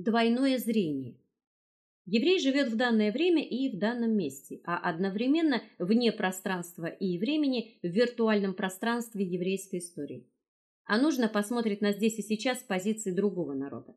Двойное зрение. Еврей живет в данное время и в данном месте, а одновременно вне пространства и времени в виртуальном пространстве еврейской истории. А нужно посмотреть на здесь и сейчас с позиции другого народа.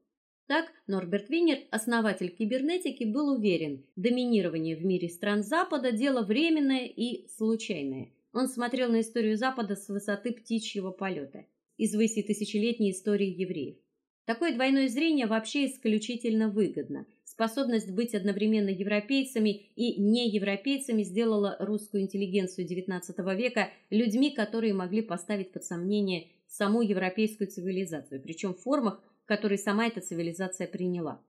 Так, Норберт Винер, основатель кибернетики, был уверен, доминирование в мире стран Запада дело временное и случайное. Он смотрел на историю Запада с высоты птичьего полета, из выси тысячелетней истории евреев. Такое двойное зрение вообще исключительно выгодно. Способность быть одновременно европейцами и неевропейцами сделала русскую интеллигенцию XIX века людьми, которые могли поставить под сомнение саму европейскую цивилизацию, причем в формах, которые сама эта цивилизация приняла.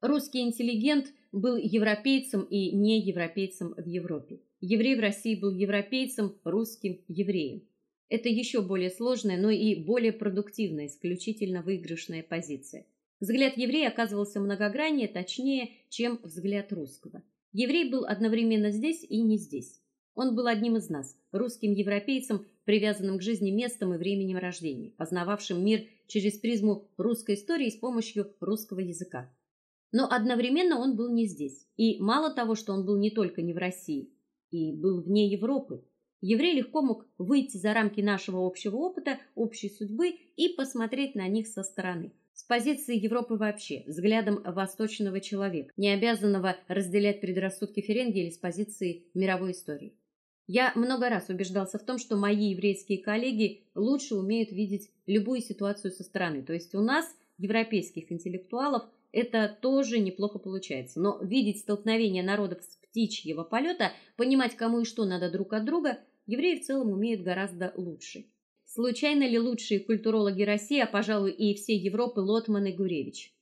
Русский интеллигент был европейцем и неевропейцем в Европе. Еврей в России был европейцем, русским евреем. Это еще более сложная, но и более продуктивная, исключительно выигрышная позиция. Взгляд еврея оказывался многограннее, точнее, чем взгляд русского. Еврей был одновременно здесь и не здесь. Он был одним из нас, русским европейцем, привязанным к жизни местом и временем рождения, познававшим мир через призму русской истории с помощью русского языка. Но одновременно он был не здесь. И мало того, что он был не только не в России, и был вне Европы, Еврей легко мог выйти за рамки нашего общего опыта, общей судьбы и посмотреть на них со стороны, с позиции Европы вообще, взглядом восточного человека, не обязанного разделять предрассудки Ференги или с позиции мировой истории. Я много раз убеждался в том, что мои еврейские коллеги лучше умеют видеть любую ситуацию со стороны. То есть у нас, европейских интеллектуалов, это тоже неплохо получается. Но видеть столкновение народов с птичьего полета, понимать, кому и что надо друг от друга, евреи в целом умеют гораздо лучше. Случайно ли лучшие культурологи России, а пожалуй и всей Европы Лотман и Гуревич?